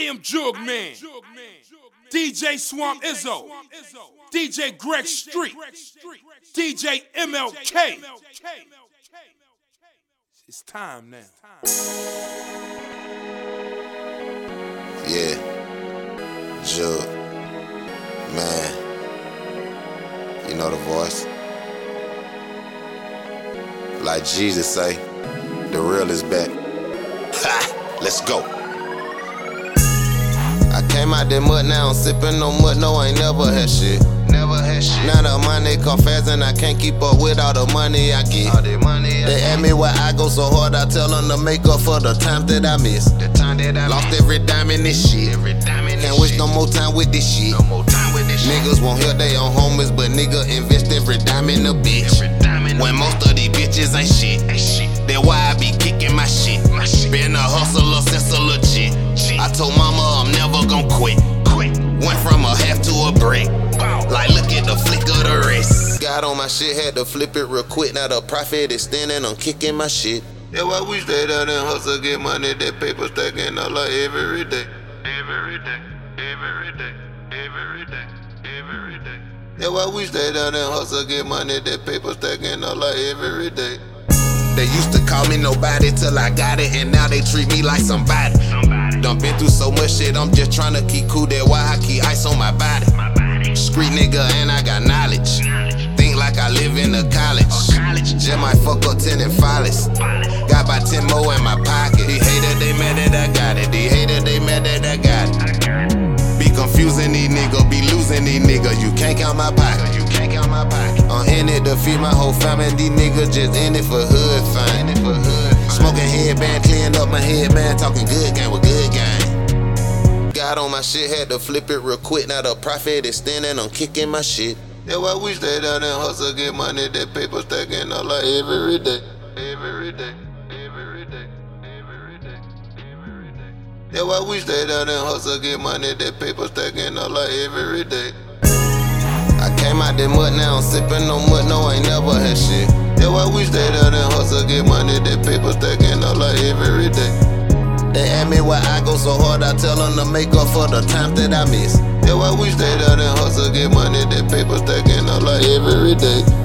I am Jug Man. DJ Swamp Izzo. DJ Greg Street. DJ MLK. It's time now. Yeah. Jug. Man. You know the voice. Like Jesus say, the real is back. Ha! Let's go. Came out that mud now, I'm sipping no mud, no, I ain't never had shit. Never had shit. Now the money come fast and I can't keep up with all the money I get. All the money I they ask me why I go so hard, I tell them to make up for the time that I miss. The time that I lost every dime in this shit. Every dime in can't waste no more time with this shit. No more time with this Niggas won't help they own homies, but nigga invest every dime in a bitch. Got on my shit, had to flip it real quick. Now the profit is standing, I'm kicking my shit. Yeah, why we stay down and hustle, get money, that paper stacking up like every day. Every day, every day, every day, every day. Yeah, why we stay down and hustle, get money, that paper stacking up like every day. They used to call me nobody till I got it, and now they treat me like somebody. somebody. Done been through so much shit, I'm just trying to keep cool. That why I keep ice on my body. My body. Street nigga, and I got knowledge. In a college. college. Might fuck up 10 and follies. Got about 10 more in my pocket. The hater, they mad that I got it. The hater, they mad that I got it. Be confusing these niggas, be losing these niggas. You can't count my pocket. You can't count my pocket. I'm in it to feed my whole family. These niggas just in it for hood fine. In it for hood. Smoking headband, cleaning up my head, man. Talking good game with good game. Got on my shit, had to flip it real quick. Now the profit is standing, I'm kicking my shit. Yeah, why we stay down and hustle, get money, that paper stacking up like every day. Every day. Yeah, why we stay down and hustle, get money, that paper stacking up like every day. I came out that mud now, I'm sipping no mud, no, I ain't never had shit. Yeah, why we stay down and hustle, get money, that paper stacking up like every day. They ask me why I go so hard, I tell them to make up for the times that I miss. Yeah, why we stay down and hustle, get money, that paper stacking up like every day. Every day.